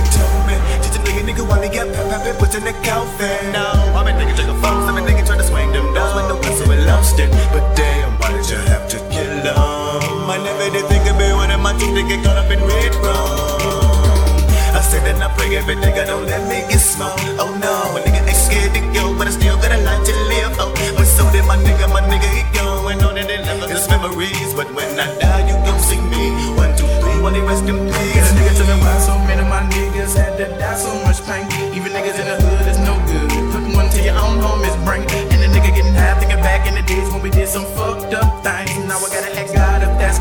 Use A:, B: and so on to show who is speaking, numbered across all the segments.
A: nigga told me. Teach a nigga, nigga, while he got pep, pep, put your neck out there. No, I'm a nigga, took a phone, some nigga tried to swing them doors with no pencil and lost it. But damn, why did you have to kill him? I never did think about one of my teeth to get caught up in red room. I said that I pray every nigga don't let me get smoked. Oh no,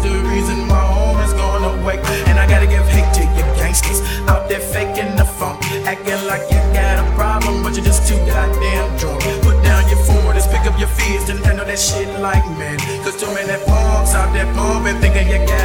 B: the reason my home is going away. And I gotta give hate to you gangsters out there faking the funk. Acting like you got a problem, but you're just too goddamn drunk. Put down your phone, just pick up your fears and handle that shit like man. Cause too many punks out there pumping, thinking you got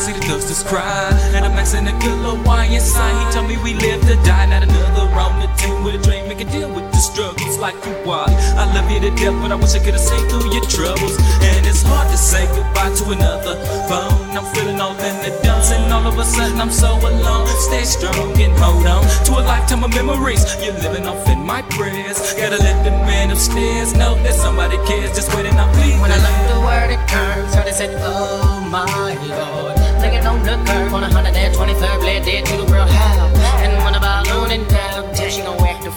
C: See the dusters cry. And I'm asking a little Hawaiian sign. He told me we live to die. Not another round the team with a dream. Make a deal with the struggles like you are. I love you to death, but I wish I could have seen through your troubles. And it's hard to say goodbye to another phone. I'm feeling all in the dumps, and all of a sudden I'm so alone. Stay strong and hold on to a lifetime of memories. You're living off in my prayers. Gotta let the man upstairs know that somebody cares. Just waiting, I'm bleeding.
D: When I left the word it curves, heard it said, Oh my. Looking on the curve on 123rd, bled dead to the real hell. And when the balloon and down, tell she gon' whack the.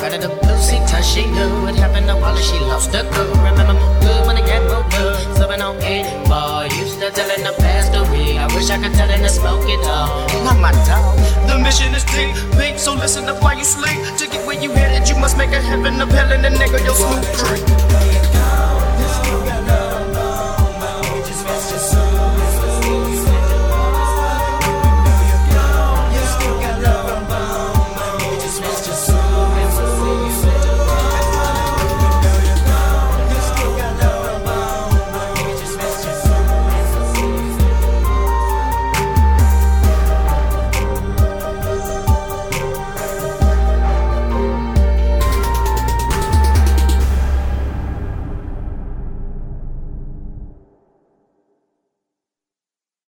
D: Out of the blue seat, touch she knew what happened to Wally, she lost her cool. Remember more good when it got more good. Subbing on it, boy, used to telling the past story. I wish I could tell and smoke it all. Not my dog.
B: The mission is deep, big, so listen up while you sleep. To get where you headed, you must make a heaven of hell and a nigga your smooth creep.